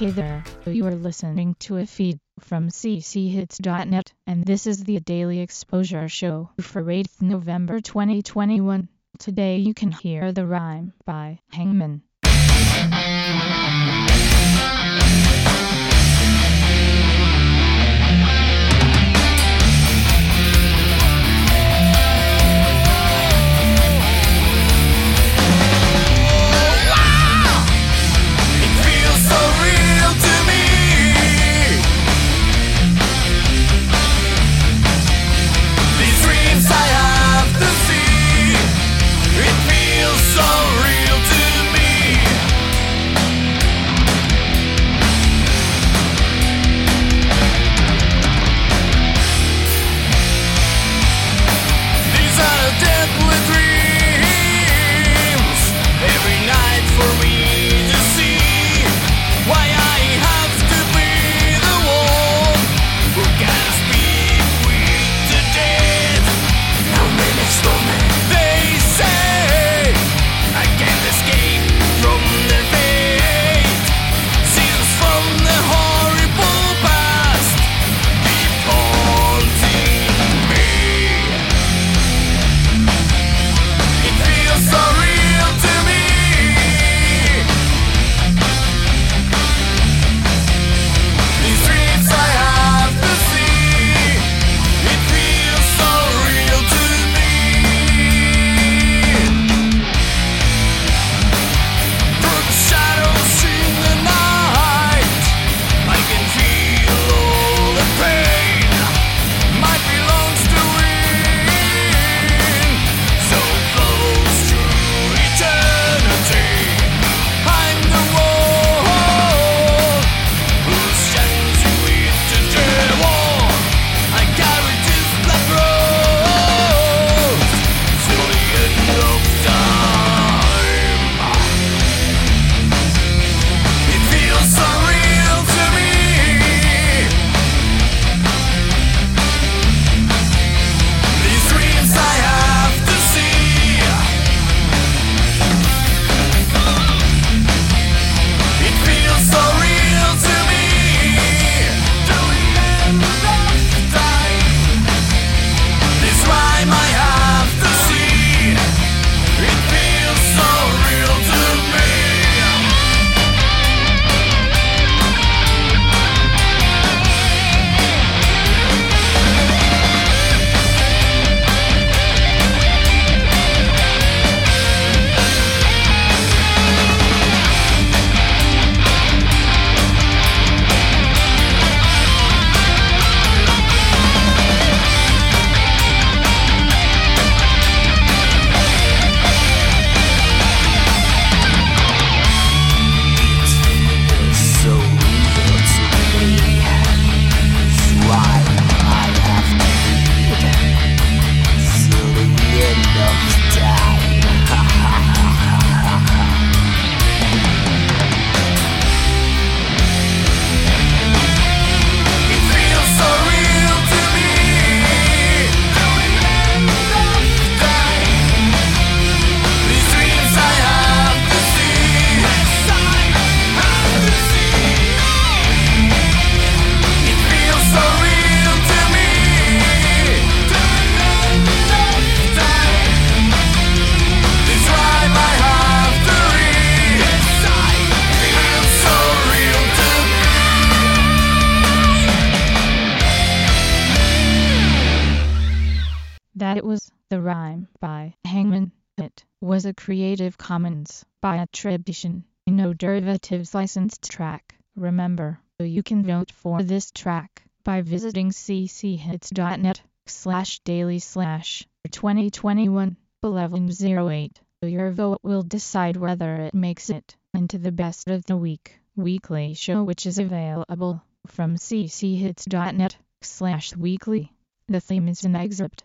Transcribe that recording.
Hey there, you are listening to a feed from cchits.net, and this is the Daily Exposure Show for 8th November 2021. Today you can hear The Rhyme by Hangman. Rhyme by Hangman It was a Creative Commons by attribution, no derivatives licensed track. Remember, you can vote for this track by visiting cchits.net slash daily slash 2021 1108. Your vote will decide whether it makes it into the best of the week. Weekly show which is available from cchits.net slash weekly. The theme is an excerpt